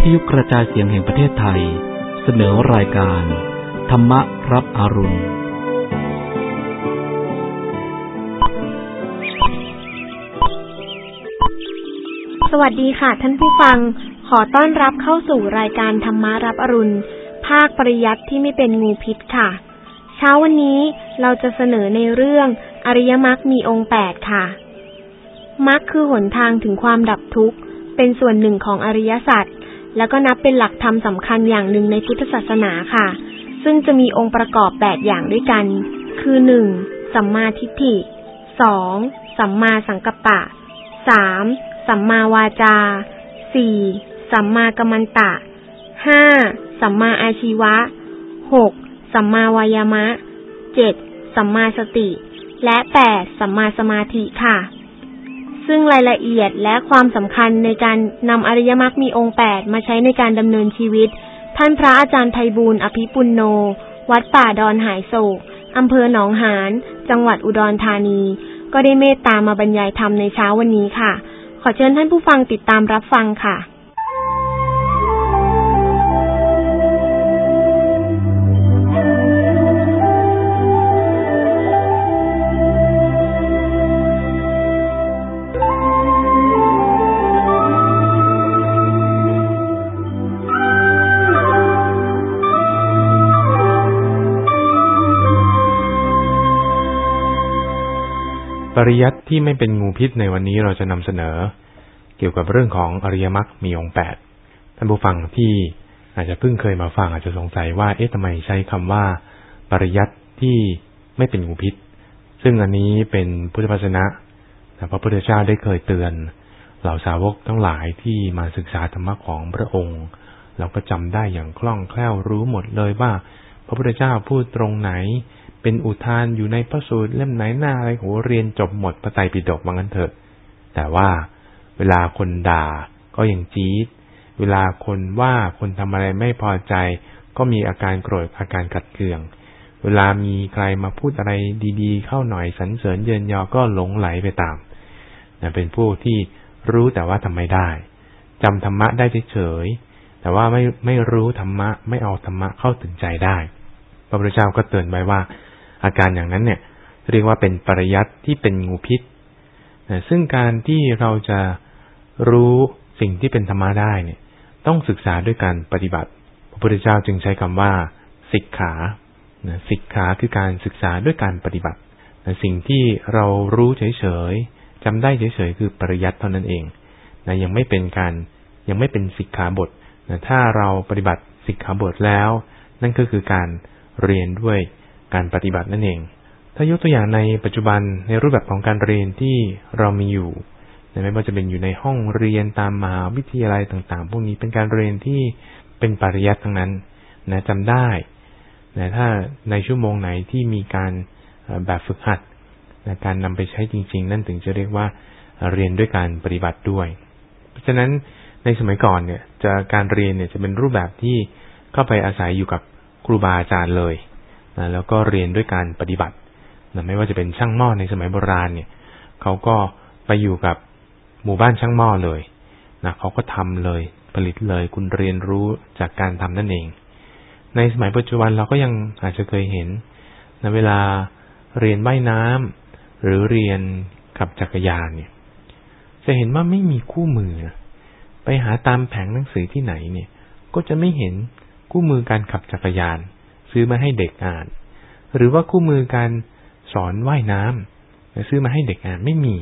วิทยุกระจายเสียงแห่งประเทศไทย เสนอรายการ ธรรมรับอรุณ สวัสดีค่ะท่านผู้ฟัง ขอต้อนรับเข้าสู่รายการธรรมารับอรุณ ภาคปริยัติที่ไม่เป็นงูพิษค่ะ เช้าวันนี้เราจะเสนอในเรื่องอริยมรรคมีองค์แปดค่ะมรรคคือหนทางถึงความดับทุกข์ เป็นส่วนหนึ่งของอริยสัจ แล้วก็นับเป็นหลักธรรมสำคัญอย่างหนึ่งในพุทธศาสนาค่ะ ซึ่งจะมีองค์ประกอบแปดอย่างด้วยกัน คือหนึ่งสัมมาทิฏฐิสองสัมมาสังกัปปะสามสัมมาวาจาสี่สัมมากัมมันตะห้าสัมมาอาชีวะหกสัมมาวายามะเจ็ดสัมมาสติ และแปดสัมมาสมาธิค่ะ ซึ่งรายละเอียดและความสำคัญในการนำอริยมรรคมีองค์แปดมาใช้ในการดำเนินชีวิต ท่านพระอาจารย์ไพบูลย์อภิปุลโน วัดป่าดอนหายโศกอำเภอหนองหาน จังหวัดอุดรธานี ก็ได้เมตตามาบรรยายธรรมในเช้าวันนี้ค่ะ ขอเชิญท่านผู้ฟังติดตามรับฟังค่ะ ปริยัติที่ไม่เป็นงูพิษในวันนี้เราจะนำเสนอ เกี่ยวกับเรื่องของอริยมรรคมีองค์แปดท่านผู้ฟังที่อาจจะเพิ่งเคยมาฟังอาจจะสงสัยว่าเอ๊ะทำไมใช้คำว่า ปริยัติที่ไม่เป็นงูพิษ ซึ่งอันนี้เป็นพุทธพจนะแต่พระพุทธเจ้าได้เคยเตือน เหล่าสาวกทั้งหลายที่มาศึกษาธรรมะของพระองค์ เราก็จำได้อย่างคล่องแคล่วรู้หมดเลยว่า พระพุทธเจ้าพูดตรงไหน เป็นอุทานอยู่ในพระสูตรเล่มไหนหน้าอะไรโหเรียนจบหมดพระไตรปิฎกว่างั้นเถอะ แต่ว่าเวลาคนด่าก็ยังจี๊ด เวลาคนว่าคนทำอะไรไม่พอใจ ก็มีอาการโกรธอาการขัดเคือง เวลามีใครมาพูดอะไรดีๆ เข้าหน่อยสรรเสริญเยินยอก็หลงไหลไปตามนะเป็นผู้ที่รู้แต่ว่าทำไม่ได้จำธรรมะได้เฉยๆแต่ว่าไม่ไม่รู้ธรรมะไม่เอาธรรมะเข้าถึงใจได้พระพุทธเจ้าก็เตือนไว้ว่า อาการอย่างนั้นเนี่ยเรียกว่าเป็นปริยัติที่เป็นงูพิษนะซึ่งการที่เราจะรู้สิ่งที่เป็นธรรมะได้เนี่ยต้องศึกษาด้วยการปฏิบัติ พระพุทธเจ้าจึงใช้คำว่าศิกขานะศิกขาคือการศึกษาด้วยการปฏิบัติสิ่งที่เรารู้เฉยๆจำได้เฉยๆคือปริยัติเท่านั้นเองนะยังไม่เป็นการยังไม่เป็นศิกขาบทนะถ้าเราปฏิบัติศิกขาบทแล้ว นั่นก็คือการเรียนด้วย การปฏิบัตินั่นเอง ถ้ายกตัวอย่างในปัจจุบันในรูปแบบของการเรียนที่เรามีอยู่ไม่ว่าจะเป็นอยู่ในห้องเรียนตามมหาวิทยาลัยต่างๆ พวกนี้เป็นการเรียนที่เป็นปริยัติทั้งนั้นนะจำได้นะถ้าในชั่วโมงไหนที่มีการแบบฝึกหัดนะการนำไปใช้จริง ๆ นั่นถึงจะเรียกว่าเรียนด้วยการปฏิบัติด้วย เพราะฉะนั้นในสมัยก่อนเนี่ยจะการเรียนเนี่ยจะเป็นรูปแบบที่เข้าไปอาศัยอยู่กับครูบาอาจารย์เลย นะแล้วก็เรียนด้วยการปฏิบัตินะไม่ว่าจะเป็นช่างหม้อในสมัยโบราณเนี่ยเขาก็ไปอยู่กับหมู่บ้านช่างหม้อเลยนะเขาก็ทำเลยผลิตเลยคุณเรียนรู้จากการทำนั่นเอง ในสมัยปัจจุบันเราก็ยังอาจจะเคยเห็นในเวลาเรียนว่ายน้ำหรือเรียนขับจักรยานเนี่ย จะเห็นว่าไม่มีคู่มือไปหาตามแผงหนังสือที่ไหนเนี่ย ก็จะไม่เห็นคู่มือการขับจักรยาน ซื้อมาให้เด็กอ่าน หรือว่าคู่มือการสอนว่ายน้ำซื้อมาให้เด็กอ่านไม่มี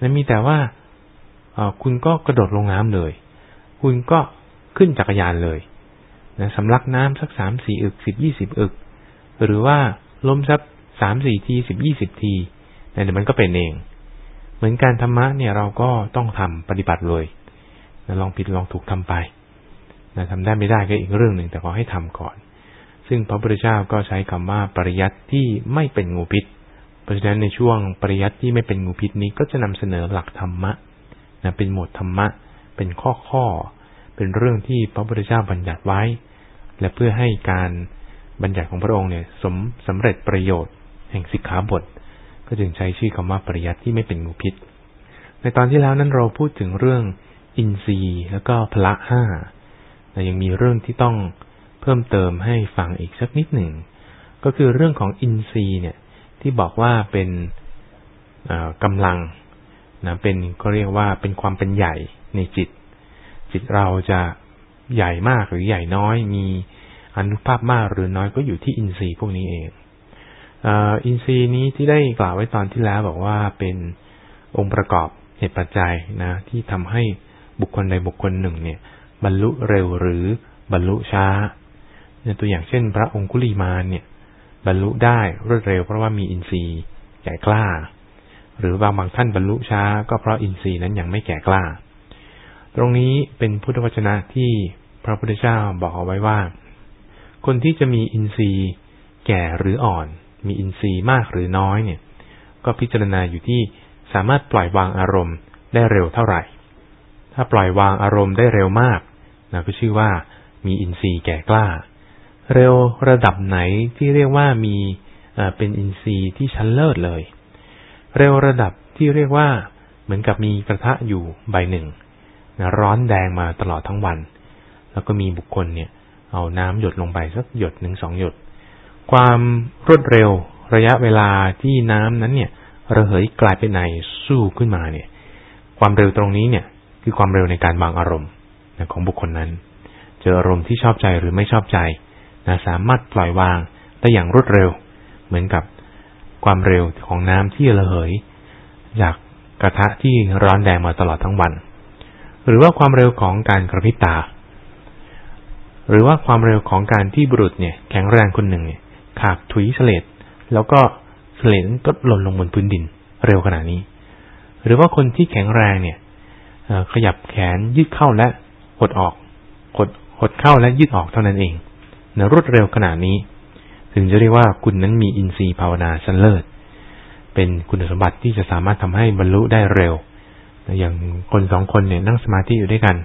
นะมีแต่ว่าคุณก็กระโดดลงน้ำเลย คุณก็ขึ้นจักรยานเลยนะสำลักน้ำสักสามสี่อึกสิบยี่สิบอึก หรือว่าล้มสักสามสี่ทีสิบยี่สิบทีนะเดี๋ยวมันก็เป็นเอง เหมือนการธรรมะเนี่ยเราก็ต้องทำปฏิบัติเลยนะลองผิดลองถูกทำไปนะทำได้ไม่ได้ก็อีกเรื่องหนึ่งแต่ขอให้ทำก่อน ซึ่งพระพุทธเจ้าก็ใช้คำว่าปริยัติที่ไม่เป็นงูพิษ เพราะฉะนั้นในช่วงปริยัติที่ไม่เป็นงูพิษนี้ก็จะนำเสนอหลักธรรมะนะเป็นหมวดธรรมะ เป็นข้อข้อ เป็นเรื่องที่พระพุทธเจ้าบัญญัติไว้ และเพื่อให้การบัญญัติของพระองค์เนี่ยสมสำเร็จประโยชน์ แห่งสิกขาบท ก็จึงใช้ชื่อคำว่าปริยัติที่ไม่เป็นงูพิษ ในตอนที่แล้วนั้นเราพูดถึงเรื่องอินทรีย์แล้วก็พละห้าแต่ยังมีเรื่องที่ต้อง เพิ่มเติมให้ฟังอีกสักนิดหนึ่ง ก็คือเรื่องของอินทรีย์เนี่ยที่บอกว่าเป็นกำลังนะเป็นก็เรียกว่าเป็นความเป็นใหญ่ในจิต จิตเราจะใหญ่มากหรือใหญ่น้อย มีอนุภาพมากหรือน้อยก็อยู่ที่อินทรีย์พวกนี้เองอินทรีย์นี้ที่ได้กล่าวไว้ตอนที่แล้วบอกว่าเป็นองค์ประกอบเหตุปัจจัยนะที่ทำให้บุคคลใดบุคคลหนึ่งเนี่ย บรรลุเร็วหรือบรรลุช้า ตัวอย่างเช่น พระองคุลีมานเนี่ย บรรลุได้รวดเร็วเพราะว่ามีอินทรีย์แก่กล้า หรือบางบางท่านบรรลุช้า ก็เพราะอินทรีย์นั้นยังไม่แก่กล้า ตรงนี้เป็นพุทธวจนะที่พระพุทธเจ้าบอกเอาไว้ว่า คนที่จะมีอินทรีย์แก่หรืออ่อน มีอินทรีย์มากหรือน้อยเนี่ย ก็พิจารณาอยู่ที่สามารถปล่อยวางอารมณ์ได้เร็วเท่าไหร่ ถ้าปล่อยวางอารมณ์ได้เร็วมากนะก็ชื่อว่ามีอินทรีย์แก่กล้า เร็วระดับไหนที่เรียกว่ามีเป็นอินทรีย์ที่ชั้นเลิศเลย เร็วระดับที่เรียกว่าเหมือนกับมีกระทะอยู่ใบหนึ่งนะร้อนแดงมาตลอดทั้งวัน แล้วก็มีบุคคลเนี่ย เอาน้ำหยดลงไปสักหยดหนึ่งสองหยด ความรวดเร็วระยะเวลาที่น้ำนั้นเนี่ย ระเหยกลายเป็นในสู้ขึ้นมาเนี่ย ความเร็วตรงนี้เนี่ย คือความเร็วในการวางอารมณ์ของบุคคลนั้น เจออารมณ์ที่ชอบใจหรือไม่ชอบใจ นะสามารถปล่อยวางได้อย่างรวดเร็ว เหมือนกับความเร็วของน้ำที่ระเหย จากกระทะที่ร้อนแดงมาตลอดทั้งวัน หรือว่าความเร็วของการกระพริบตา หรือว่าความเร็วของการที่บุรุษเนี่ยแข็งแรงคนหนึ่งเนี่ยขาดถุยเสลดแล้วก็เหลนก็หล่นลงบนพื้นดินเร็วขนาดนี้ หรือว่าคนที่แข็งแรงเนี่ยขยับแขนยืดเข้าและหดออกหดหดเข้าและยืดออกเท่านั้นเอง นรวดเร็วขนาดนี้ ถึงจะเรียกว่าคุณนั้นมีอินทรีย์ภาวนาชั้นเลิศ เป็นคุณสมบัติที่จะสามารถทำให้บรรลุได้เร็วอย่างคนสองคนเนี่ยนั่งสมาธิอยู่ด้วยกัน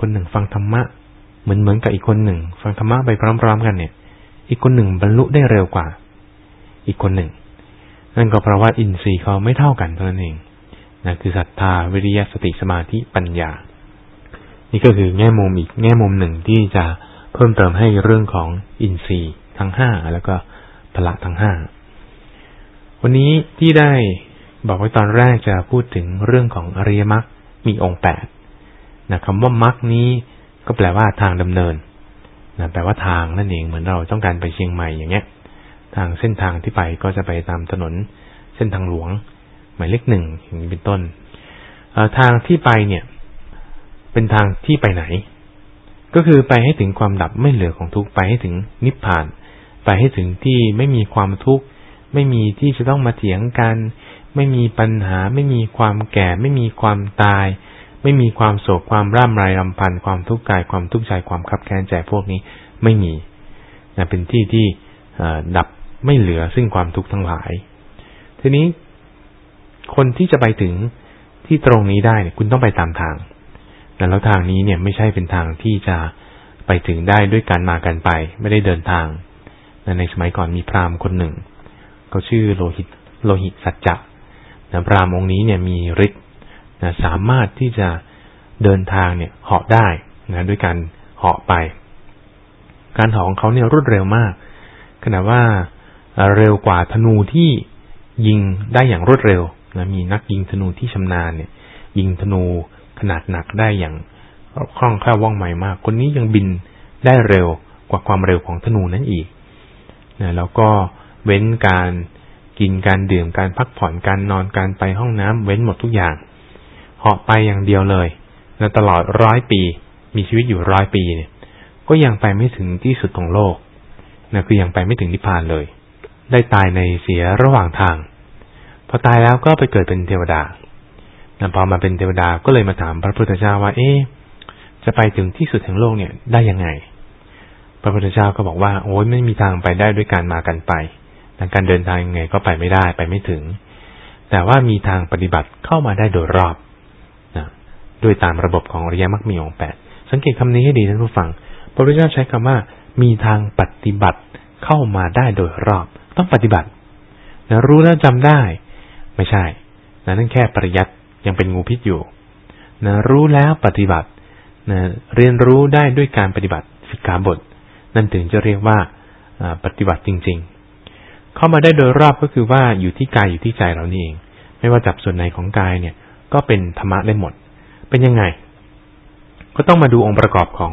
คนหนึ่งฟังธรรมะเหมือนเหมือนกับอีกคนหนึ่ง ฟังธรรมะไปพร้อม ๆ กันเนี่ย อีกคนหนึ่งบรรลุได้เร็วกว่า อีกคนหนึ่ง นั่นก็เพราะว่าอินทรีย์เขาไม่เท่ากันเท่านั้นเองนะคือศรัทธาวิริยะสติสมาธิปัญญา นี่ก็คือแง่มุมอีกแง่มุมหนึ่งที่จะ เพิ่มเติมให้เรื่องของอินทรีย์ทั้งห้าแล้วก็พละทั้งห้าวันนี้ที่ได้บอกไว้ตอนแรกจะพูดถึงเรื่องของอริยมรรคมีองค์แปดนะคำว่ามรรคนี้ก็แปลว่าทางดำเนินนะแปลว่าทางนั่นเองเหมือนเราต้องการไปเชียงใหม่อย่างเงี้ย ทางเส้นทางที่ไปก็จะไปตามถนนเส้นทางหลวง หมายเลขหนึ่งอย่างนี้เป็นต้นทางที่ไปเนี่ย เป็นทางที่ไปไหน ก็คือไปให้ถึงความดับไม่เหลือของทุกไปให้ถึงนิพพาน ไปให้ถึงที่ไม่มีความทุกข์ไม่มีที่จะต้องมาเถียงกัน ไม่มีปัญหา ไม่มีความแก่ ไม่มีความตาย ไม่มีความโศกความร่ำไรรำพันความทุกข์กายความทุกข์ใจความคับแค้นใจพวกนี้ไม่มีนะเป็นที่ที่ดับไม่เหลือซึ่งความทุกข์ทั้งหลาย ทีนี้คนที่จะไปถึงที่ตรงนี้ได้เนี่ยคุณต้องไปตามทาง แล้วทางนี้เนี่ยไม่ใช่เป็นทางที่จะไปถึงได้ด้วยการมากันไป ไม่ได้เดินทาง ในสมัยก่อนมีพราหมณ์คนหนึ่งเขาชื่อโลหิตโลหิตสัจจะนะพราหมณ์องค์นี้เนี่ยมีฤทธิ์นะสามารถที่จะเดินทางเนี่ยเหาะได้นะด้วยการเหาะไป การเหาะของเขาเนี่ยรวดเร็วมากขณะว่าเร็วกว่าธนูที่ยิงได้อย่างรวดเร็วนะมีนักยิงธนูที่ชำนาญเนี่ย ยิงธนู ขนาดหนักได้อย่างคล่องแคล่วว่องไวมาก คนนี้ยังบินได้เร็วกว่าความเร็วของธนูนั้นอีกนะแล้วก็เว้นการกินการดื่มการพักผ่อนการนอนการไปห้องน้ำเว้นหมดทุกอย่างเหาะไปอย่างเดียวเลยแล้วตลอดร้อยปี มีชีวิตอยู่ร้อยปีเนี่ย ก็ยังไปไม่ถึงที่สุดของโลกนะคือยังไปไม่ถึงนิพพานเลย ได้ตายในเสียระหว่างทาง พอตายแล้วก็ไปเกิดเป็นเทวดา พอมาเป็นเทวดาก็เลยมาถามพระพุทธเจ้าว่า เอ๊จะไปถึงที่สุดแห่งโลกเนี่ยได้ยังไง พระพุทธเจ้าก็บอกว่า โอ้ยไม่มีทางไปได้ด้วยการมากันไปการเดินทางยังไงก็ไปไม่ได้ไปไม่ถึง แต่ว่ามีทางปฏิบัติเข้ามาได้โดยรอบนะด้วยตามระบบของอริยมรรคมีองแปดสังเกตคำนี้ให้ดีท่านผู้ฟัง พระพุทธเจ้าใช้คำว่า มีทางปฏิบัติเข้ามาได้โดยรอบ ต้องปฏิบัตินะรู้แล้วจำได้ ไม่ใช่นะนั่นแค่ปริยัติ ยังเป็นงูพิษอยู่นะรู้แล้วปฏิบัตินะเรียนรู้ได้ด้วยการปฏิบัติสิกขาบท นั่นถึงจะเรียกว่าปฏิบัติจริง ๆ เข้ามาได้โดยรอบก็คือว่าอยู่ที่กายอยู่ที่ใจเรานี่เอง ไม่ว่าจับส่วนไหนของกายเนี่ย ก็เป็นธรรมะได้หมด เป็นยังไง ก็ต้องมาดูองค์ประกอบของ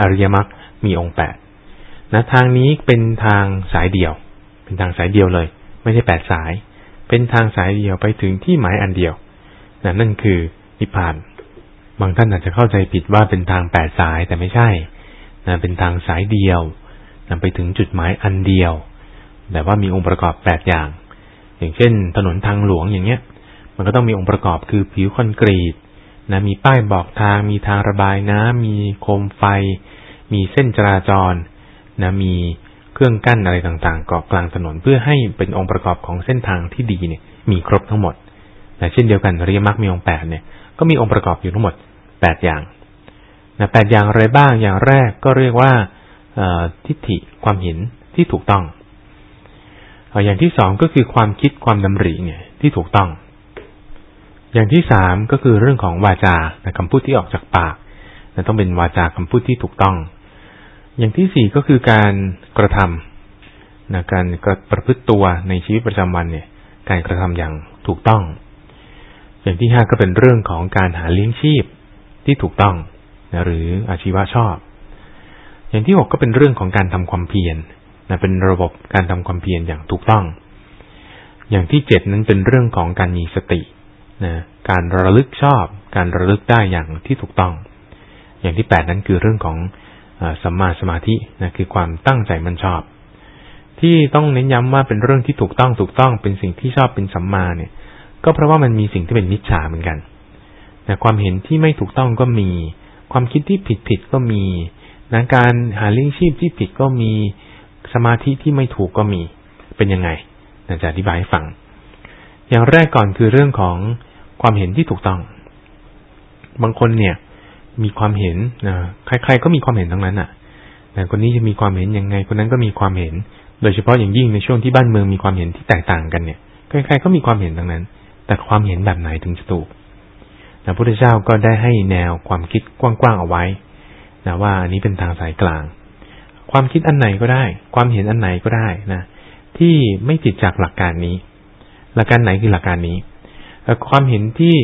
อริยมรรคมีองค์แปดนะทางนี้เป็นทางสายเดียว เป็นทางสายเดียวเลย ไม่ใช่แปดสาย เป็นทางสายเดียวไปถึงที่หมายอันเดียว นะนั่นคือนิพพาน บางท่านอาจจะเข้าใจผิดว่าเป็นทางแปดสายแต่ไม่ใช่นะเป็นทางสายเดียวนำไปถึงจุดหมายอันเดียว แต่ว่ามีองค์ประกอบแปดอย่าง อย่างเช่น ถนนทางหลวงอย่างเงี้ย มันก็ต้องมีองค์ประกอบคือผิวคอนกรีตนะมีป้ายบอกทาง มีทางระบายน้ำมีโคมไฟ มีเส้นจราจรนะมีเครื่องกั้นอะไรต่างๆเกาะกลางถนนเพื่อให้เป็นองค์ประกอบของเส้นทางที่ดีเนี่ยมีครบทั้งหมด นะเช่นเดียวกันอริยมรรคมีองค์แปดเนี่ยก็มีองค์ประกอบอยู่ทั้งหมดแปดอย่างนะแปดอย่างอะไรบ้างอย่างแรกก็เรียกว่าทิฏฐิความเห็นที่ถูกต้องอย่างที่สองก็คือความคิดความดำริเนี่ยที่ถูกต้อง อย่างที่สามก็คือเรื่องของวาจาคำพูดที่ออกจากปากต้องเป็นวาจาคำพูดที่ถูกต้อง อย่างที่สี่ก็คือการกระทำนะการกระประพฤติตัวในชีวิตประจำวันเนี่ย การกระทำอย่างถูกต้อง อย่างที่ห้าก็เป็นเรื่องของการหาเลี้ยงชีพที่ถูกต้องนะหรืออาชีวะชอบ อย่างที่หกก็เป็นเรื่องของการทำความเพียรนะเป็นระบบการทำความเพียรอย่างถูกต้อง อย่างที่เจ็ดนั้นเป็นเรื่องของการมีสตินะการระลึกชอบ การระลึกได้อย่างที่ถูกต้อง อย่างที่แปดนั้นคือเรื่องของสัมมาสมาธินะคือความตั้งใจมันชอบ ที่ต้องเน้นย้ำว่าเป็นเรื่องที่ถูกต้องถูกต้องเป็นสิ่งที่ชอบเป็นสัมมาเนี่ย ก็เพราะว่ามันมีสิ่งที่เป็นมิจฉาเหมือนกันแต่ความเห็นที่ไม่ถูกต้องก็มี ความคิดที่ผิดผิดก็มีนะการหาเลี้ยงชีพที่ผิดก็มีสมาธิที่ไม่ถูกก็มี เป็นยังไงนะจะอธิบายให้ฟัง อย่างแรกก่อนคือเรื่องของความเห็นที่ถูกต้อง บางคนเนี่ย มีความเห็นนะใครๆก็มีความเห็นทั้งนั้นอะแต่คนนี้จะมีความเห็นยังไง คนนั้นก็มีความเห็น โดยเฉพาะอย่างยิ่งในช่วงที่บ้านเมืองมีความเห็นที่แตกต่างกันเนี่ย ใครๆก็มีความเห็นทั้งนั้น แต่ความเห็นแบบไหนถึงจะถูกพระพุทธเจ้าก็ได้ให้แนวความคิดกว้างๆเอาไว้นะว่าอันนี้เป็นทางสายกลาง ความคิดอันไหนก็ได้ ความเห็นอันไหนก็ได้นะที่ไม่ผิดจากหลักการนี้ หลักการไหนคือหลักการนี้ความเห็นที่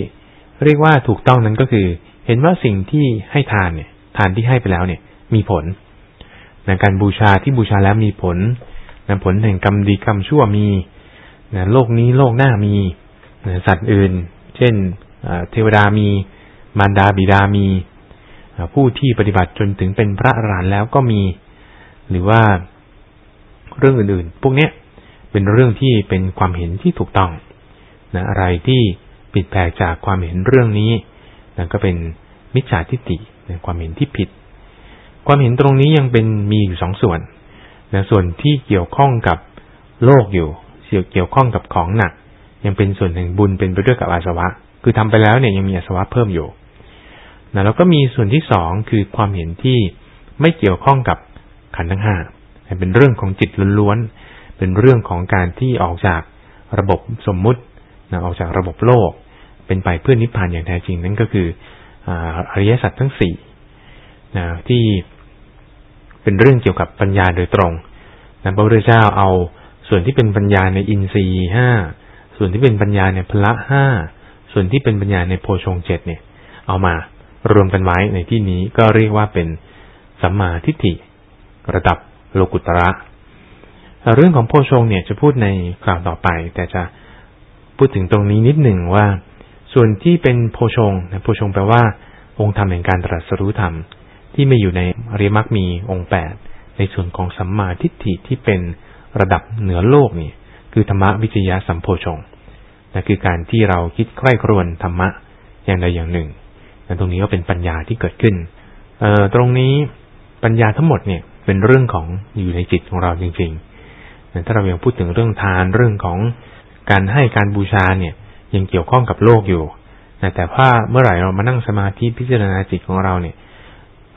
เรียกว่าถูกต้องนั้นก็คือ เห็นว่าสิ่งที่ให้ทานเนี่ย ทานที่ให้ไปแล้วเนี่ย มีผลนะการบูชาที่บูชาแล้วมีผลนะผลแห่งกรรมดีกรรมชั่วมีนะโลกนี้โลกหน้ามี สัตว์อื่น เช่นเทวดามีมารดาบิดามีผู้ที่ปฏิบัติจนถึงเป็นพระอรหันต์แล้วก็มี หรือว่าเรื่องอื่นๆ พวกเนี้ยเป็นเรื่องที่เป็นความเห็นที่ถูกต้องนะอะไรที่ผิดแผกจากความเห็นเรื่องนี้นั่นก็เป็นมิจฉาทิฏฐินะความเห็นที่ผิด ความเห็นตรงนี้ยังเป็นมีอยู่สองส่วนนะส่วนที่เกี่ยวข้องกับโลกอยู่เกี่ยวข้องกับของหนัก ยังเป็นส่วนแห่งบุญเป็นไปด้วยกับอาสวะ คือทำไปแล้วเนี่ยยังมีอาสวะเพิ่มอยู่นะแล้วก็มีส่วนที่สองคือความเห็นที่ไม่เกี่ยวข้องกับขันธ์ทั้งห้าเป็นเรื่องของจิตล้วนๆเป็นเรื่องของการที่ออกจากระบบสมมุตินะออกจากระบบโลก เป็นไปเพื่อนิพพานอย่างแท้จริงนั่นก็คืออริยสัจทั้งสี่นะที่เป็นเรื่องเกี่ยวกับปัญญาโดยตรงนะพระพุทธเจ้าเอาส่วนที่เป็นปัญญาในอินทรีย์ห้า ส่วนที่เป็นปัญญาในพละห้าส่วนที่เป็นปัญญาในโพชงเจ็ดเนี่ย เอามารวมกันไว้ในที่นี้ก็เรียกว่าเป็นสัมมาทิฏฐิระดับโลกุตระ เรื่องของโพชงเนี่ยจะพูดในคราวต่อไป แต่จะพูดถึงตรงนี้นิดหนึ่งว่า ส่วนที่เป็นโพชงโพชงแปลว่า องค์ธรรมแห่งการตรัสรู้ธรรม ที่ไม่อยู่ในอริมักมีองค์แปดในส่วนของสัมมาทิฏฐิที่เป็นระดับเหนือโลกนี่ คือธรรมวิจยะสัมโพชงนะคือการที่เราคิดใคร่ครวญธรรมะอย่างใดอย่างหนึ่งนะตรงนี้ก็เป็นปัญญาที่เกิดขึ้นเอ่อตรงนี้ปัญญาทั้งหมดเนี่ยเป็นเรื่องของอยู่ในจิตของเราจริงๆนะถ้าเรายังพูดถึงเรื่องทานเรื่องของการให้การบูชาเนี่ยยังเกี่ยวข้องกับโลกอยู่นะแต่ว่าเมื่อไหร่เรามานั่งสมาธิพิจารณาจิตของเราเนี่ย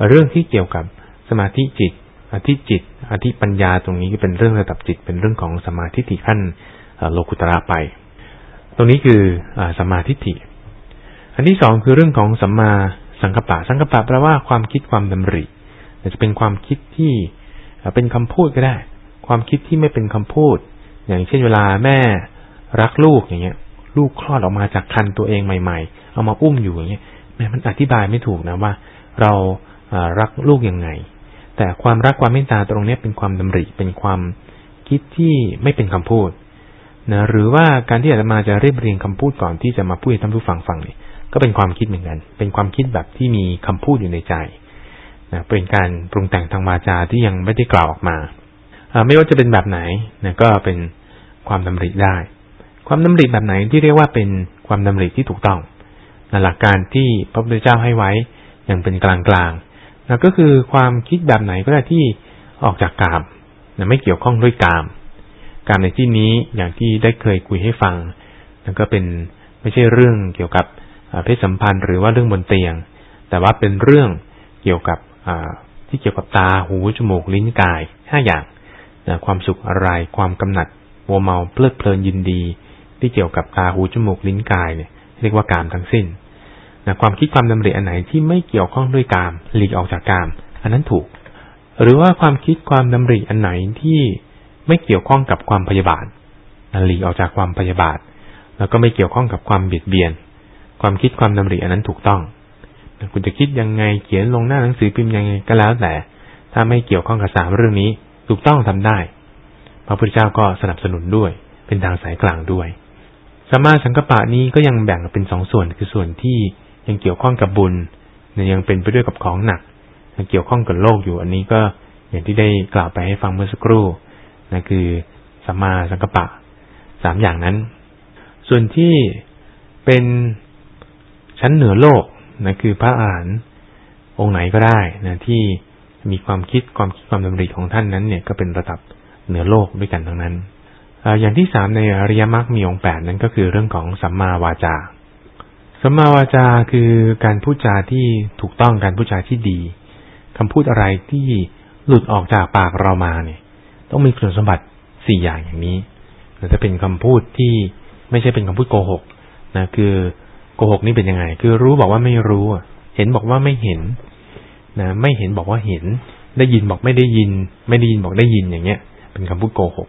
เรื่องที่เกี่ยวกับสมาธิจิต อธิจิต อธิปัญญาตรงนี้ก็เป็นเรื่องระดับจิต เป็นเรื่องของสมาธิที่ขั้นโลกุตระไป ตรงนี้คืออสมาธิฐิอันที่สองคือเรื่องของสัมมาสังกัปปะ สังกัปปะแปลว่าความคิดความดำริจะเป็นความคิดที่เป็นคำพูดก็ได้ ความคิดที่ไม่เป็นคำพูด อย่างเช่นเวลาแม่รักลูกอย่างเงี้ย ลูกคลอดออกมาจากคันตัวเองใหม่ ๆ เอามาอุ้มอยู่อย่างเงี้ยแม่มันอธิบายไม่ถูกนะว่า เรารักลูกยังไง แต่ความรักความเมตตาตรงนี้เป็นความดำริเป็นความคิดที่ไม่เป็นคำพูดนะหรือว่าการที่อาจจะมาจะเรียบเรียงคำพูดก่อนที่จะมาพูดให้ท่านผู้ฟังฟังเนี่ยก็เป็นความคิดเหมือนกัน เป็นความคิดแบบที่มีคำพูดอยู่ในใจนะเป็นการปรุงแต่งทางวาจาที่ยังไม่ได้กล่าวออกมาไม่ว่าจะเป็นแบบไหนนะก็เป็นความดำริได้ ความดำริแบบไหนที่เรียกว่าเป็นความดำริที่ถูกต้องนะหลักการที่พระพุทธเจ้าให้ไว้อย่างเป็นกลางๆ นะก็คือความคิดแบบไหนก็ได้ที่ออกจากกามนะไม่เกี่ยวข้องด้วยกาม การในที่นี้อย่างที่ได้เคยคุยให้ฟังนั่นก็เป็นไม่ใช่เรื่องเกี่ยวกับเพศสัมพันธ์ หรือว่าเรื่องบนเตียง แต่ว่าเป็นเรื่องเกี่ยวกับที่เกี่ยวกับตาหูจมูกลิ้นกายห้าอย่างนะความสุขอะไรความกำหนัดวัวเมาเพลิดเพลินยินดี ที่เกี่ยวกับตาหูจมูกลิ้นกายเนี่ยเรียกว่ากามทั้งสิ้น นะความคิดความดำริอันไหนที่ไม่เกี่ยวข้องด้วยกามหลีกออกจากกาม อันนั้นถูก หรือว่าความคิดความดำริอันไหนที่ไม่เกี่ยวข้องกับความพยาบาทหลีกออกจากความพยาบาท แล้วก็ไม่เกี่ยวข้องกับความเบียดเบียน ความคิดความดำริอันนั้นถูกต้องคุณจะคิดยังไงเขียนลงหน้าหนังสือพิมพ์ยังไงก็แล้วแต่ ถ้าไม่เกี่ยวข้องกับสามเรื่องนี้ ถูกต้องทำได้ พระพุทธเจ้าก็สนับสนุนด้วย เป็นทางสายกลางด้วยสมาสังกปะนี้ก็ยังแบ่งเป็นสองส่วนคือส่วนที่ ยังเกี่ยวข้องกับบุญยังเป็นไปด้วยกับของหนักยังเกี่ยวข้องกับโลกอยู่ อันนี้ก็อย่างที่ได้กล่าวไปให้ฟังเมื่อสักครู่นะคือสัมมาสังกปะสามอย่างนั้น ส่วนที่เป็นชั้นเหนือโลกนะคือพระอาหารองค์ไหนก็ได้นะที่มีความคิดความคิดความดำริของท่านนั้นเนี่ยก็เป็นระดับเหนือโลกด้วยกันทั้งนั้น อย่างที่สามในอริยมรรคมีองค์แปดนั้นก็คือเรื่องของสัมมาวาจา สัมมาวาจาคือการพูดจาที่ถูกต้องการพูดจาที่ดีคำพูดอะไรที่หลุดออกจากปากเรามาเนี่ยต้องมีคุณสมบัติสี่อย่างอย่างนี้จะเป็นคำพูดที่ไม่ใช่เป็นคำพูดโกหกนะคือโกหกนี่เป็นยังไง คือรู้บอกว่าไม่รู้เห็นบอกว่าไม่เห็นนะไม่เห็นบอกว่าเห็น ได้ยินบอกไม่ได้ยิน ไม่ได้ยินบอกได้ยินอย่างเงี้ย เป็นคำพูดโกหก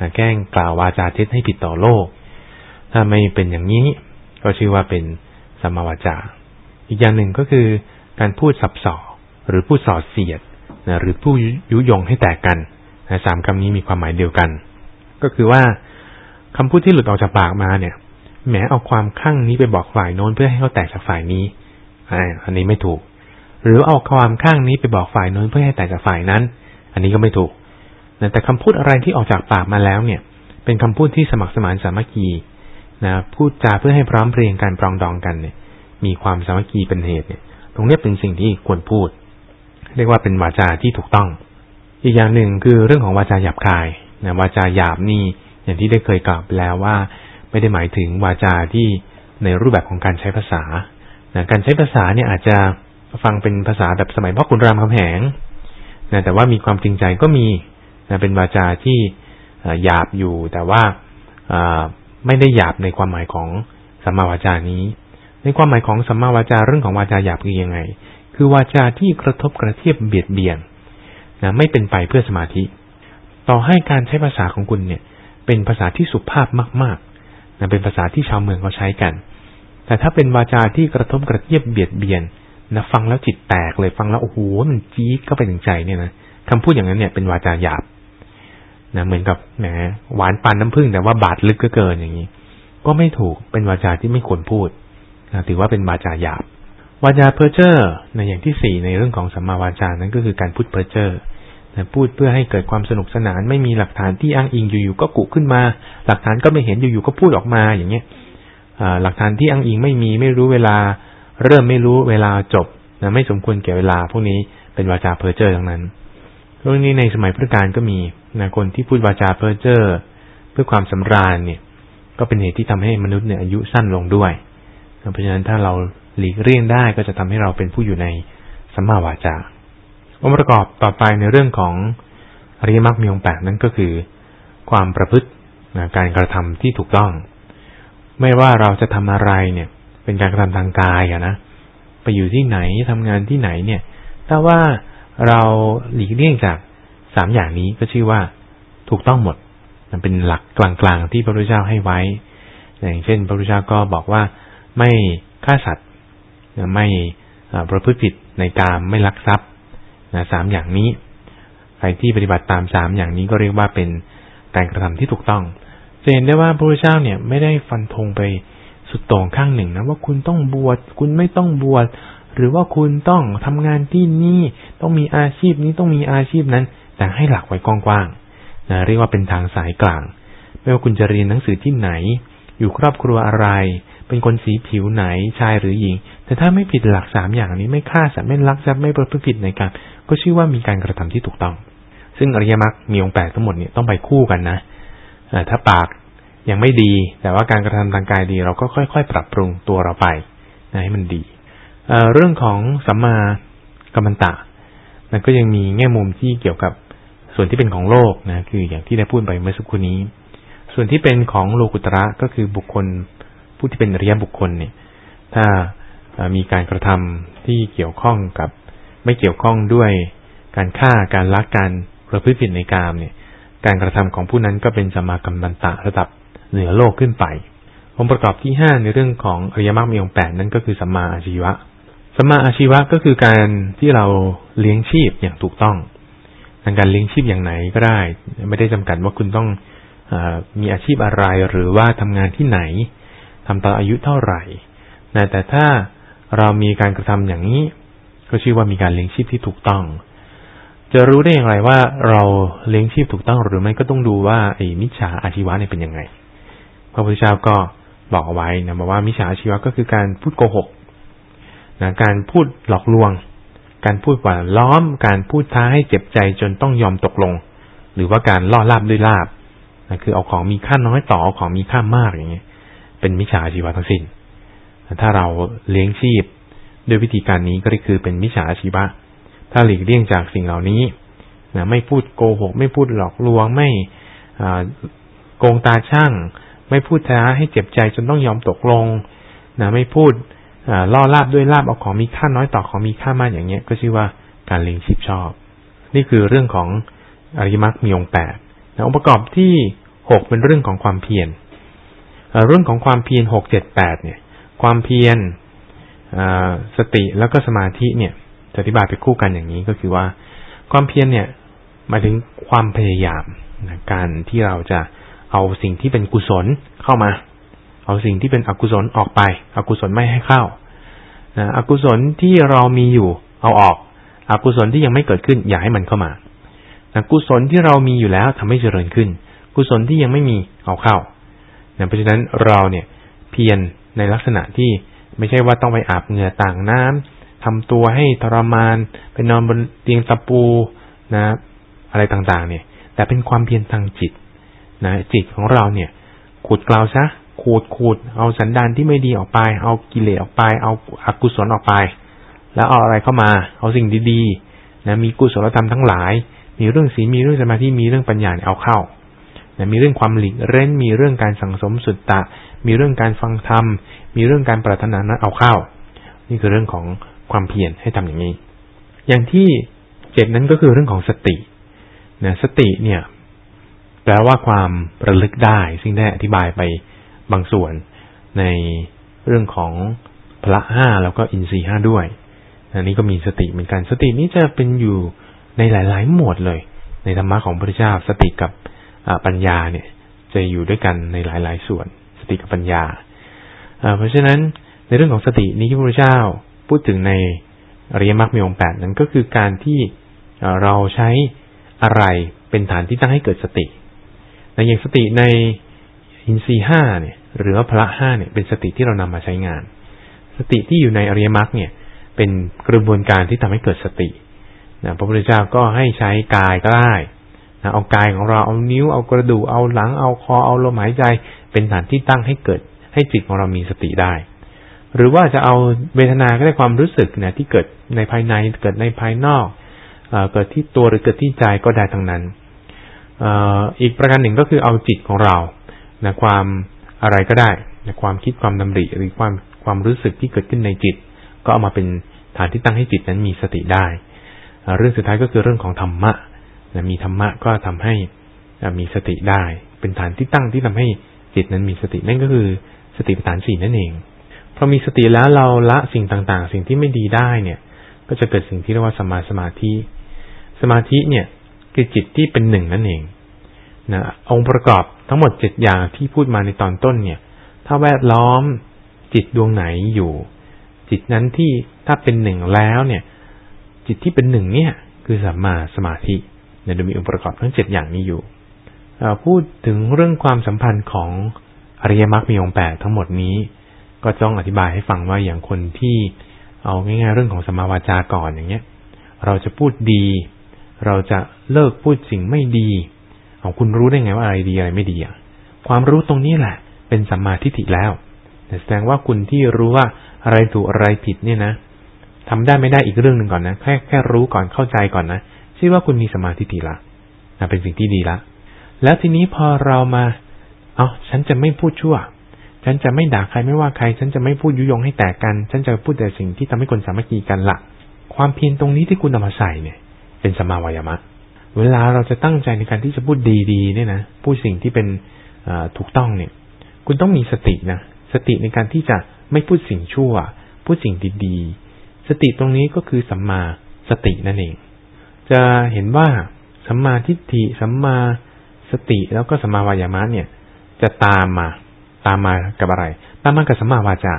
นะแกล้งกล่าววาจาเท็จให้ผิดต่อโลก ถ้าไม่เป็นอย่างนี้ ก็ชื่อว่าเป็น สัมมาวาจา อีกอย่างหนึ่งก็คือการพูดสับสอหรือพูดส่อเสียดนะหรือผู้ยุยงให้แตกกันนะสามคำนี้มีความหมายเดียวกัน ก็คือว่าคำพูดที่หลุดออกจากปากมาเนี่ยแม้เอาความข้างนี้ไปบอกฝ่ายโน้นเพื่อให้เขาแตกจากฝ่ายนี้อันนี้ไม่ถูก หรือเอาความข้างนี้ไปบอกฝ่ายโน้นเพื่อให้แตกจากฝ่ายนั้น อันนี้ก็ไม่ถูกแต่คำพูดอะไรที่ออกจากปากมาแล้วเนี่ย เป็นคำพูดที่สมัครสมานสามัคคี นะพูดจาเพื่อให้พร้อมเพรียงการปรองดองกันเนี่ย มีความสามัคคีเป็นเหตุเนี่ย ตรงนี้เป็นสิ่งที่ควรพูด เรียกว่าเป็นวาจาที่ถูกต้อง อีกอย่างหนึ่งคือเรื่องของวาจาหยาบคายนะวาจาหยาบนี่อย่างที่ได้เคยกล่าวไปแล้วว่า ไม่ได้หมายถึงวาจาที่ในรูปแบบของการใช้ภาษานะการใช้ภาษาเนี่ยอาจจะฟังเป็นภาษาแบบสมัยพ่อคุณรามคำแหงนะแต่ว่ามีความจริงใจก็มีนะเป็นวาจาที่หยาบอยู่แต่ว่า ไม่ได้หยาบในความหมายของสัมมาวาจานี้ ในความหมายของสัมมาวาจาเรื่องของวาจาหยาบคือยังไง คือวาจาที่กระทบกระเทียบเบียดเบียนนะไม่เป็นไปเพื่อสมาธิ ต่อให้การใช้ภาษาของคุณเนี่ย เป็นภาษาที่สุภาพมากๆนะเป็นภาษาที่ชาวเมืองเขาใช้กัน แต่ถ้าเป็นวาจาที่กระทบกระเทียบเบียดเบียนนะฟังแล้วจิตแตกเลยฟังแล้วโอ้โหมันจี๊ดก็ไปถึงใจเนี่ยนะคำพูดอย่างนั้นเนี่ยเป็นวาจาหยาบ นะเหมือนกับแหมหวานปานน้ำผึ้งแต่ว่าบาดลึกก็เกินอย่างนี้ ก็ไม่ถูกเป็นวาจาที่ไม่ควรพูดนะถือว่าเป็นวาจาหยาบวาจาเพ้อเจ้อในอย่างที่สี่ในเรื่องของสัมมาวาจานั้นก็คือการพูดเพ้อเจ้อพูดเพื่อให้เกิดความสนุกสนาน ไม่มีหลักฐานที่อ้างอิงอยู่ๆก็กุขึ้นมา หลักฐานก็ไม่เห็นอยู่ๆก็พูดออกมาอย่างเงี้ยหลักฐานที่อ้างอิงไม่มีไม่รู้เวลา เริ่มไม่รู้เวลาจบนะไม่สมควรแก่เวลา พวกนี้เป็นวาจาเพ้อเจ้อทั้งนั้น เรื่องนี้ในสมัยพุทธกาลก็มีนะคนที่พูดวาจาเพ้อเจ้อเพื่อความสำราญเนี่ย ก็เป็นเหตุที่ทำให้มนุษย์เนี่ยอายุสั้นลงด้วย เพราะฉะนั้นถ้าเราหลีกเลี่ยงได้ก็จะทำให้เราเป็นผู้อยู่ในสัมมาวาจาองค์ประกอบต่อไปในเรื่องของอริยมรรคมีองค์แปดนั่นก็คือ ความประพฤติการกระทำที่ถูกต้อง ไม่ว่าเราจะทำอะไรเนี่ย เป็นการกระทำทางกายอะนะไปอยู่ที่ไหนทำงานที่ไหนเนี่ย ถ้าว่า เราหลีกเลี่ยงจากสามอย่างนี้ก็ชื่อว่าถูกต้องหมดมันเป็นหลักกลางๆที่พระพุทธเจ้าให้ไว้ อย่างเช่น พระพุทธเจ้าก็บอกว่าไม่ฆ่าสัตว์ ไม่ประพฤติผิดในการไม่ลักทรัพย์สามอย่างนี้ ใครที่ปฏิบัติตามสามอย่างนี้ก็เรียกว่าเป็นการกระทำที่ถูกต้องจะเห็นได้ว่าพระพุทธเจ้าเนี่ยไม่ได้ฟันธงไปสุดโต่งข้างหนึ่งนะว่าคุณต้องบวชคุณไม่ต้องบวช หรือว่าคุณต้องทำงานที่นี่ต้องมีอาชีพนี้ต้องมีอาชีพนั้น แต่ให้หลักไว้กว้างๆนะเรียกว่าเป็นทางสายกลาง ไม่ว่าคุณจะเรียนหนังสือที่ไหน อยู่ครอบครัวอะไร เป็นคนสีผิวไหนชายหรือหญิง แต่ถ้าไม่ผิดหลักสามอย่างนี้ไม่ฆ่าสัตว์ไม่ลักทรัพย์ไม่ประพฤติผิดในการก็ชื่อว่ามีการกระทำที่ถูกต้อง ซึ่งอริยมรรคมีองค์แปดทั้งหมดเนี่ยต้องไปคู่กันนะถ้าปากยังไม่ดี แต่ว่าการกระทำทางกายดี เราก็ค่อย ๆ ปรับปรุงตัวเราไปให้มันดี เรื่องของสัมมากัมมันตะมันก็ยังมีแง่มุมที่เกี่ยวกับส่วนที่เป็นของโลกนะคืออย่างที่ได้พูดไปเมื่อสักครู่นี้ ส่วนที่เป็นของโลกุตระก็คือบุคคลผู้ที่เป็นอริยบุคคลเนี่ย ถ้ามีการกระทำที่เกี่ยวข้องกับ ไม่เกี่ยวข้องด้วยการฆ่าการลักการประพฤติผิดในกามเนี่ย การกระทำของผู้นั้นก็เป็นสมากัมมันตะระดับเหนือโลกขึ้นไปองค์ประกอบที่ห้าในเรื่องของอริยมรรคมีองค์แปดนั่นก็คือสัมมาอาชีวะ สัมมาอาชีวะก็คือการที่เราเลี้ยงชีพอย่างถูกต้องการเลี้ยงชีพอย่างไหนก็ได้ ไม่ได้จำกัดว่าคุณต้องอมีอาชีพอะไรหรือว่าทำงานที่ไหนทำตอนอายุเท่าไหร่นะแต่ถ้าเรามีการกระทำอย่างนี้ ก็ชื่อว่ามีการเลี้ยงชีพที่ถูกต้อง จะรู้ได้อย่างไรว่าเราเลี้ยงชีพถูกต้องหรือไม่ก็ต้องดูว่าไอ้มิจฉาอาชีวะเนี่ยเป็นยังไงพระพุทธเจ้าก็บอกเอาไว้นะบอกว่ามิจฉาอาชีวะก็คือการพูดโกหก นะการพูดหลอกลวง การพูดหวานล้อม การพูดท้าให้เจ็บใจจนต้องยอมตกลง หรือว่าการล่อลาบด้วยลาบนะคือเอาของมีค่าน้อยต่อเอาของมีค่ามากอย่างเงี้ย เป็นมิจฉาชีวะทั้งสิ้นถ้าเราเลี้ยงชีพ ด้วยวิธีการนี้ก็คือเป็นมิจฉาชีวะ ถ้าหลีกเลี่ยงจากสิ่งเหล่านี้นะไม่พูดโกหก ไม่พูดหลอกลวง ไม่โกงตาช่าง ไม่พูดท้าให้เจ็บใจจนต้องยอมตกลงนะไม่พูด ล่อลาบด้วยลาบเอาของมีค่าน้อยต่อของมีค่ามากอย่างเงี้ย ก็ชื่อว่าการเลี้ยงชีพชอบ นี่คือเรื่องของอริมักมีองแปดองค์ประกอบที่หกเป็นเรื่องของความเพียรเรื่องของความเพียรหกเจ็ดแปดเนี่ย ความเพียรสติแล้วก็สมาธิเนี่ยจะอธิบายไปคู่กันอย่างนี้ก็คือว่า ความเพียรเนี่ยหมายถึงความพยายามการที่เราจะเอาสิ่งที่เป็นกุศลเข้ามา เอาสิ่งที่เป็นอกุศลออกไป อกุศลไม่ให้เข้านะอกุศลที่เรามีอยู่เอาออกอกุศลที่ยังไม่เกิดขึ้น อย่าให้มันเข้ามานะกุศลที่เรามีอยู่แล้วทำให้เจริญขึ้น กุศลที่ยังไม่มีเอาเข้านะเพราะฉะนั้นเราเนี่ยเพียรในลักษณะที่ไม่ใช่ว่าต้องไปอาบเหงื่อต่างน้ำทำตัวให้ทรมานไปนอนบนเตียงตะปูนะ อะไรต่างๆ เนี่ย แต่เป็นความเพียรทางจิตนะจิตของเราเนี่ย ขุดกล่าวซะ ขูดขูดเอาสันดานที่ไม่ดีออกไป เอากิเลสออกไป เอาอกุศลออกไป แล้วเอาอะไรเข้ามา เอาสิ่งดีๆนะมีกุศลธรรมทั้งหลาย มีเรื่องศีลมีเรื่องสมาธิมีเรื่องปัญญาเอาเข้านะมีเรื่องความหลีกเร้นมีเรื่องการสังสมสุตตะ มีเรื่องการฟังธรรม มีเรื่องการปรารถนานั้นเอาเข้า นี่คือเรื่องของความเพียรให้ทำอย่างนี้ อย่างที่เจ็ดนั้นก็คือเรื่องของสตินะสติเนี่ยแปลว่าความระลึกได้ซึ่งได้อธิบายไป บางส่วนในเรื่องของพระห้าแล้วก็อินทรีห้าด้วย อันนี้ก็มีสติเหมือนกัน สตินี้จะเป็นอยู่ในหลาย ๆ หมวดเลย ในธรรมะของพระเจ้าสติกับปัญญาเนี่ยจะอยู่ด้วยกันในหลาย ๆ ส่วน สติกับปัญญา เพราะฉะนั้นในเรื่องของสตินี้ที่พระเจ้าพูดถึงในอริยมรรคมีองค์แปดนั้นก็คือการที่เราใช้อะไรเป็นฐานที่ตั้งให้เกิดสติในอย่างสติใน อินทรีห้าเนี่ย หรือว่าพระห้าเนี่ยเป็นสติที่เรานำมาใช้งาน สติที่อยู่ในอริยมรรคเนี่ย เป็นกระบวนการที่ทำให้เกิดสตินะพระพุทธเจ้าก็ให้ใช้กายก็ได้นะเอากายของเราเอานิ้วเอากระดูกเอาหลังเอาคอเอาลมหายใจ เป็นฐานที่ตั้งให้เกิด ให้จิตของเรามีสติได้ หรือว่าจะเอาเวทนาก็ได้ความรู้สึกเนี่ยที่เกิดในภายในเกิดในภายนอกเกิดที่ตัวหรือเกิดที่ใจก็ได้ทั้งนั้นอีกประการหนึ่งก็คือเอาจิตของเรา นะความอะไรก็ได้ในความคิดความดำริหรือความความรู้สึกที่เกิดขึ้นในจิต ก็เอามาเป็นฐานที่ตั้งให้จิตนั้นมีสติได้ เรื่องสุดท้ายก็คือเรื่องของธรรมะมีธรรมะก็ทำให้มีสติได้ เป็นฐานที่ตั้งที่ทำให้จิตนั้นมีสตินั่นก็คือสติปัฏฐานสี่นั่นเองพอมีสติแล้วเราละสิ่งต่างๆ สิ่งที่ไม่ดีได้เนี่ย ก็จะเกิดสิ่งที่เรียกว่าสมาสมาธิ สมาธิเนี่ยคือจิตที่เป็นหนึ่งนั่นเอง นะองค์ประกอบทั้งหมดเจ็ดอย่างที่พูดมาในตอนต้นเนี่ย ถ้าแวดล้อมจิตดวงไหนอยู่ จิตนั้นที่ถ้าเป็นหนึ่งแล้วเนี่ย จิตที่เป็นหนึ่งเนี่ย คือสัมมาสมาธิเนี่ยโดยมีองค์ประกอบทั้งเจ็ดอย่างนี้อยู่พูดถึงเรื่องความสัมพันธ์ของอริยมรรคมีองค์แปดทั้งหมดนี้ ก็ต้องอธิบายให้ฟังว่าอย่างคนที่เอาง่ายๆเรื่องของสมาวาจาก่อนอย่างเงี้ย เราจะพูดดี เราจะเลิกพูดสิ่งไม่ดี เอาคุณรู้ได้ไงว่าอะไรดีอะไรไม่ดีอะความรู้ตรงนี้แหละ เป็นสัมมาทิฏฐิแล้วแสดงว่าคุณที่รู้ว่าอะไรถูกอะไรผิดเนี่ยนะทำได้ไม่ได้อีกเรื่องหนึ่งก่อนนะแค่แค่รู้ก่อนเข้าใจก่อนนะชื่อว่าคุณมีสมาธิฏละนะเป็นสิ่งที่ดีละ แล้วทีนี้พอเรามา เอาฉันจะไม่พูดชั่ว ฉันจะไม่ด่าใครไม่ว่าใคร ฉันจะไม่พูดยุยงให้แตกกัน ฉันจะพูดแต่สิ่งที่ทำให้คนสามัคคีกันละความเพียรตรงนี้ที่คุณนำมาใส่เนี่ย เป็นสมาวายามะ เวลาเราจะตั้งใจในการที่จะพูดดีๆเนี่ยนะพูดสิ่งที่เป็นถูกต้องเนี่ย คุณต้องมีสตินะสติในการที่จะไม่พูดสิ่งชั่ว พูดสิ่งดีๆสติตรงนี้ก็คือสัมมาสตินั่นเอง จะเห็นว่าสัมมาทิฏฐิสัมมาสติแล้วก็สัมมาวายามะเนี่ย จะตามมา ตามมากับอะไร ตามมากับสัมมาวาจา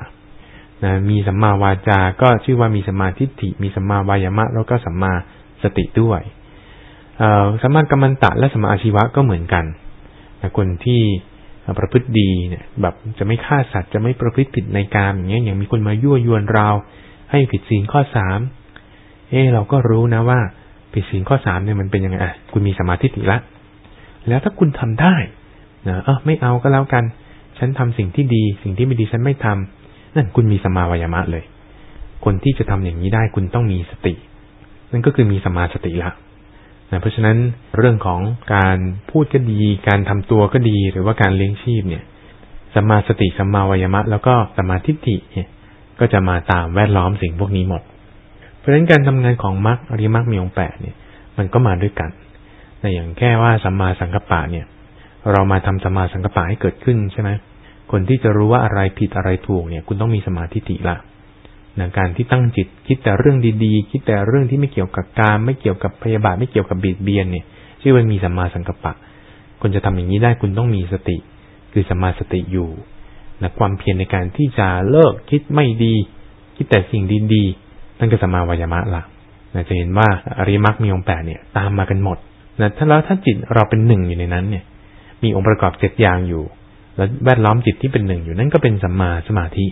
นะมีสัมมาวาจา ก็ชื่อว่ามีสัมมาทิฏฐิ มีสัมมาวายามะ แล้วก็สัมมาสติด้วย สัมมากัมมันตะและสัมมาอาชีวะก็เหมือนกันนะคนที่ประพฤติดีเนี่ย แบบจะไม่ฆ่าสัตว์จะไม่ประพฤติผิดในการอย่างเงี้ยอย่างมีคนมายั่วยวนเราให้ผิดศีลข้อสามเออเราก็รู้นะว่าผิดศีลข้อสามเนี่ยมันเป็นยังไงอะคุณมีสมาธิละแล้วถ้าคุณทำได้นะเออไม่เอาก็แล้วกัน ฉันทำสิ่งที่ดี สิ่งที่ไม่ดีฉันไม่ทำนั่นคุณมีสมาวายามะเลย คนที่จะทำอย่างนี้ได้คุณต้องมีสติ นั่นก็คือมีสมาสติละ นะเพราะฉะนั้นเรื่องของการพูดก็ดี การทำตัวก็ดี หรือว่าการเลี้ยงชีพเนี่ยสัมมาสติสัมมาวายมะ แล้วก็สัมมาทิฏฐิเนี่ยก็จะมาตามแวดล้อมสิ่งพวกนี้หมด เพราะฉะนั้นการทำงานของมรรคอริมรรคมีองแปดเนี่ย มันก็มาด้วยกันแต่อย่างแค่ว่าสัมมาสังกัปปะเนี่ย เรามาทำสัมมาสังกัปปะให้เกิดขึ้นใช่ไหมคนที่จะรู้ว่าอะไรผิดอะไรถูกเนี่ย คุณต้องมีสมาธิติละ นะการที่ตั้งจิตคิดแต่เรื่องดีๆ คิดแต่เรื่องที่ไม่เกี่ยวกับการ ไม่เกี่ยวกับพยาบาทไม่เกี่ยวกับบีดเบียนเนี่ยชื่อว่ามีสัมมาสังกัปปะคนจะทำอย่างนี้ได้คุณต้องมีสติ คือสัมมาสติอยู่นะความเพียรในการที่จะเลิกคิดไม่ดี คิดแต่สิ่งดีๆนั่นก็สัมมาวายามะละนะจะเห็นว่าอริมักมีองค์แปดเนี่ย ตามมากันหมดนะถ้าแล้วถ้าจิตเราเป็นหนึ่งอยู่ในนั้นเนี่ย มีองค์ประกอบเจ็ดอย่างอยู่ แล้วแวดล้อมจิตที่เป็นหนึ่งอยู่นั่นก็เป็นสัมมาสมาธิ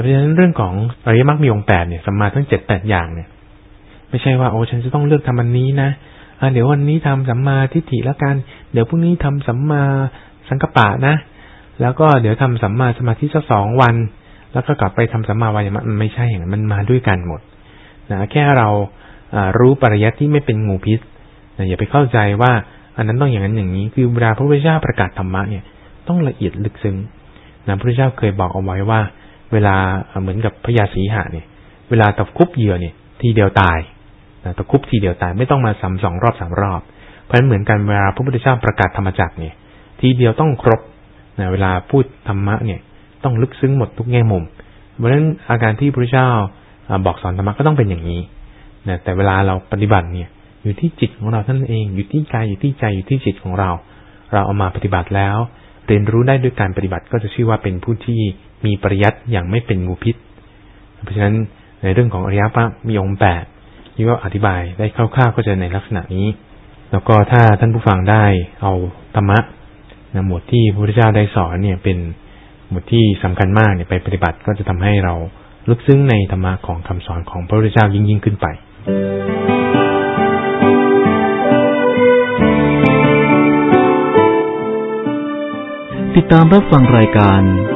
เพราะฉะนั้นเรื่องของอริยมรรคมีองค์แปดเนี่ยสัมมาทั้งเจ็ดแปดอย่างเนี่ย ไม่ใช่ว่าโอ้ฉันจะต้องเลือกทำอันนี้นะอ่าเดี๋ยววันนี้ทำสัมมาทิฏฐิแล้วกัน เดี๋ยวพรุ่งนี้ทำสัมมาสังกปะนะ แล้วก็เดี๋ยวทำสัมมาสมาธิสักสองวัน แล้วก็กลับไปทำสัมมาวายามะมันไม่ใช่อย่างนั้นมันมาด้วยกันหมดนะแค่เรารู้ปริยัติที่ไม่เป็นงูพิษนะอย่าไปเข้าใจว่าอันนั้นต้องอย่างนั้นอย่างนี้ คือเวลาพระพุทธเจ้าประกาศธรรมะเนี่ยต้องละเอียดลึกซึ้งนะพระพุทธเจ้าเคยบอกเอาไว้ว่า เวลาเหมือนกับพญาสีหะเนี่ย เวลาตะคุบเหยื่อเนี่ย ทีเดียวตายนะตะคุบทีเดียวตายไม่ต้องมาซ้ำสองรอบสามรอบ เพราะฉะนั้นเหมือนกันเวลาพระพุทธเจ้าประกาศธรรมจักเนี่ย ทีเดียวต้องครบนะเวลาพูดธรรมะเนี่ย ต้องลึกซึ้งหมดทุกแง่มุม เพราะฉะนั้นอาการที่พระเจ้าบอกสอนธรรมะก็ต้องเป็นอย่างนี้นะแต่เวลาเราปฏิบัติเนี่ย อยู่ที่จิตของเราท่านเองอยู่ที่กายอยู่ที่ใจอยู่ที่จิตของเรา เราเอามาปฏิบัติแล้ว เรียนรู้ได้ด้วยการปฏิบัติก็จะชื่อว่าเป็นผู้ที่ มีปริยัติอย่างไม่เป็นงูพิษ เพราะฉะนั้นในเรื่องของอริยมรรคมีองค์แปดที่ว่าอธิบายได้คร่าวๆก็จะในลักษณะนี้ แล้วก็ถ้าท่านผู้ฟังได้เอาธรรมะนหมวดที่พระพุทธเจ้าได้สอนเนี่ยเป็นหมวดที่สำคัญมากเนี่ยไปปฏิบัติก็จะทำให้เราลึกซึ้งในธรรมะของคำสอนของพระพุทธเจ้ายิ่งยิ่งขึ้นไปติดตามรับฟังรายการ